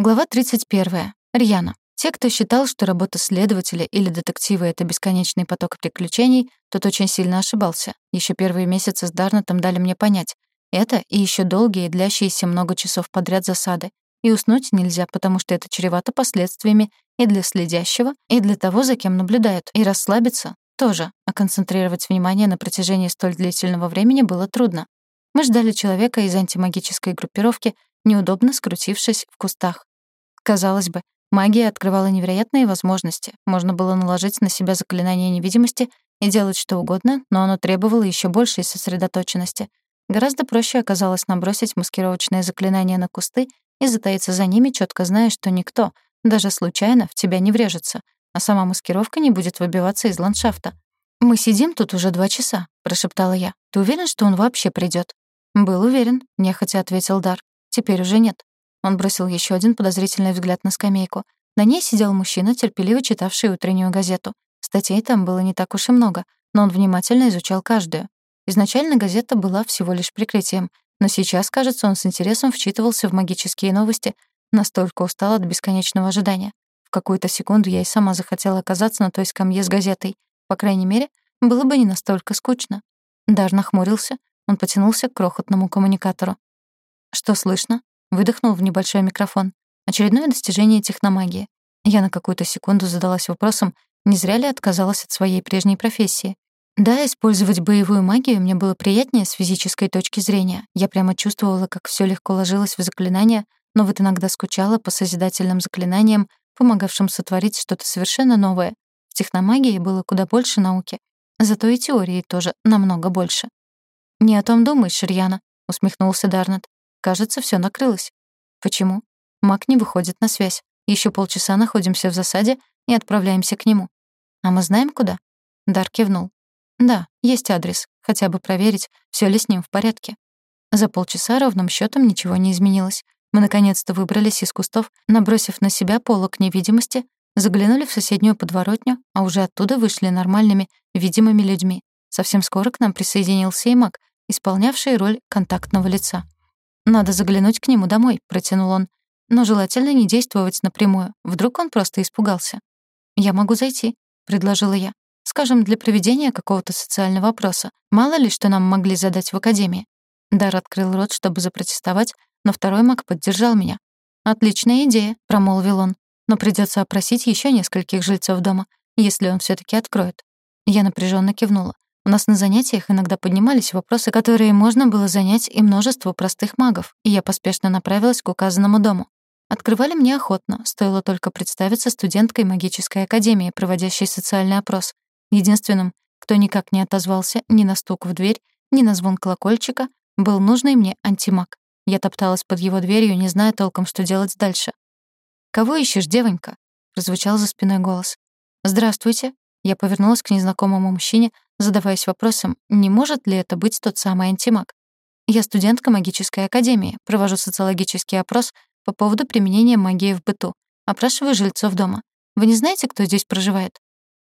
Глава 31. Рьяна. Те, кто считал, что работа следователя или детектива — это бесконечный поток приключений, тот очень сильно ошибался. Еще первые месяцы с Дарнетом дали мне понять. Это и еще долгие, длящиеся много часов подряд засады. И уснуть нельзя, потому что это чревато последствиями и для следящего, и для того, за кем наблюдают. И расслабиться тоже, а концентрировать внимание на протяжении столь длительного времени было трудно. Мы ждали человека из антимагической группировки, неудобно скрутившись в кустах. Казалось бы, магия открывала невероятные возможности. Можно было наложить на себя заклинание невидимости и делать что угодно, но оно требовало еще большей сосредоточенности. Гораздо проще оказалось набросить маскировочное заклинание на кусты и затаиться за ними, четко зная, что никто, даже случайно, в тебя не врежется, а сама маскировка не будет выбиваться из ландшафта. «Мы сидим тут уже два часа», — прошептала я. «Ты уверен, что он вообще придет? «Был уверен», — нехотя ответил Дар. «Теперь уже нет». Он бросил еще один подозрительный взгляд на скамейку. На ней сидел мужчина, терпеливо читавший утреннюю газету. Статей там было не так уж и много, но он внимательно изучал каждую. Изначально газета была всего лишь прикрытием, но сейчас, кажется, он с интересом вчитывался в магические новости, настолько устал от бесконечного ожидания. В какую-то секунду я и сама захотела оказаться на той скамье с газетой. По крайней мере, было бы не настолько скучно. Дар нахмурился, он потянулся к крохотному коммуникатору. «Что слышно?» Выдохнул в небольшой микрофон. Очередное достижение техномагии. Я на какую-то секунду задалась вопросом, не зря ли отказалась от своей прежней профессии. Да, использовать боевую магию мне было приятнее с физической точки зрения. Я прямо чувствовала, как все легко ложилось в заклинания, но вот иногда скучала по созидательным заклинаниям, помогавшим сотворить что-то совершенно новое. В техномагии было куда больше науки. Зато и теории тоже намного больше. «Не о том думаешь, Рьяна», — усмехнулся Дарнет. Кажется, все накрылось. Почему? Маг не выходит на связь. Еще полчаса находимся в засаде и отправляемся к нему. А мы знаем, куда? Дар кивнул. Да, есть адрес. Хотя бы проверить, все ли с ним в порядке. За полчаса ровным счетом ничего не изменилось. Мы наконец-то выбрались из кустов, набросив на себя полок невидимости, заглянули в соседнюю подворотню, а уже оттуда вышли нормальными, видимыми людьми. Совсем скоро к нам присоединился и маг, исполнявший роль контактного лица. «Надо заглянуть к нему домой», — протянул он. «Но желательно не действовать напрямую. Вдруг он просто испугался». «Я могу зайти», — предложила я. «Скажем, для проведения какого-то социального опроса. Мало ли, что нам могли задать в академии». Дар открыл рот, чтобы запротестовать, но второй маг поддержал меня. «Отличная идея», — промолвил он. «Но придется опросить еще нескольких жильцов дома, если он все таки откроет». Я напряженно кивнула. У нас на занятиях иногда поднимались вопросы, которые можно было занять и множество простых магов, и я поспешно направилась к указанному дому. Открывали мне охотно, стоило только представиться студенткой магической академии, проводящей социальный опрос. Единственным, кто никак не отозвался ни на стук в дверь, ни на звон колокольчика, был нужный мне антимаг. Я топталась под его дверью, не зная толком, что делать дальше. «Кого ищешь, девонька?» — прозвучал за спиной голос. «Здравствуйте». Я повернулась к незнакомому мужчине, задаваясь вопросом, не может ли это быть тот самый антимаг. Я студентка магической академии, провожу социологический опрос по поводу применения магии в быту. Опрашиваю жильцов дома. Вы не знаете, кто здесь проживает?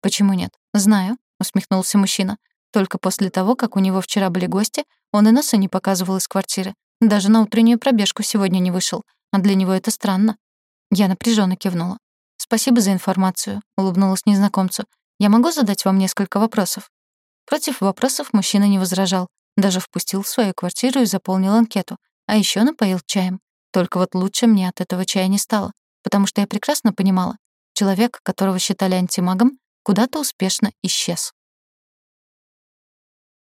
Почему нет? Знаю, усмехнулся мужчина. Только после того, как у него вчера были гости, он и носа не показывал из квартиры. Даже на утреннюю пробежку сегодня не вышел. А для него это странно. Я напряженно кивнула. «Спасибо за информацию», — улыбнулась незнакомцу. «Я могу задать вам несколько вопросов?» Против вопросов мужчина не возражал, даже впустил в свою квартиру и заполнил анкету, а еще напоил чаем. Только вот лучше мне от этого чая не стало, потому что я прекрасно понимала, человек, которого считали антимагом, куда-то успешно исчез.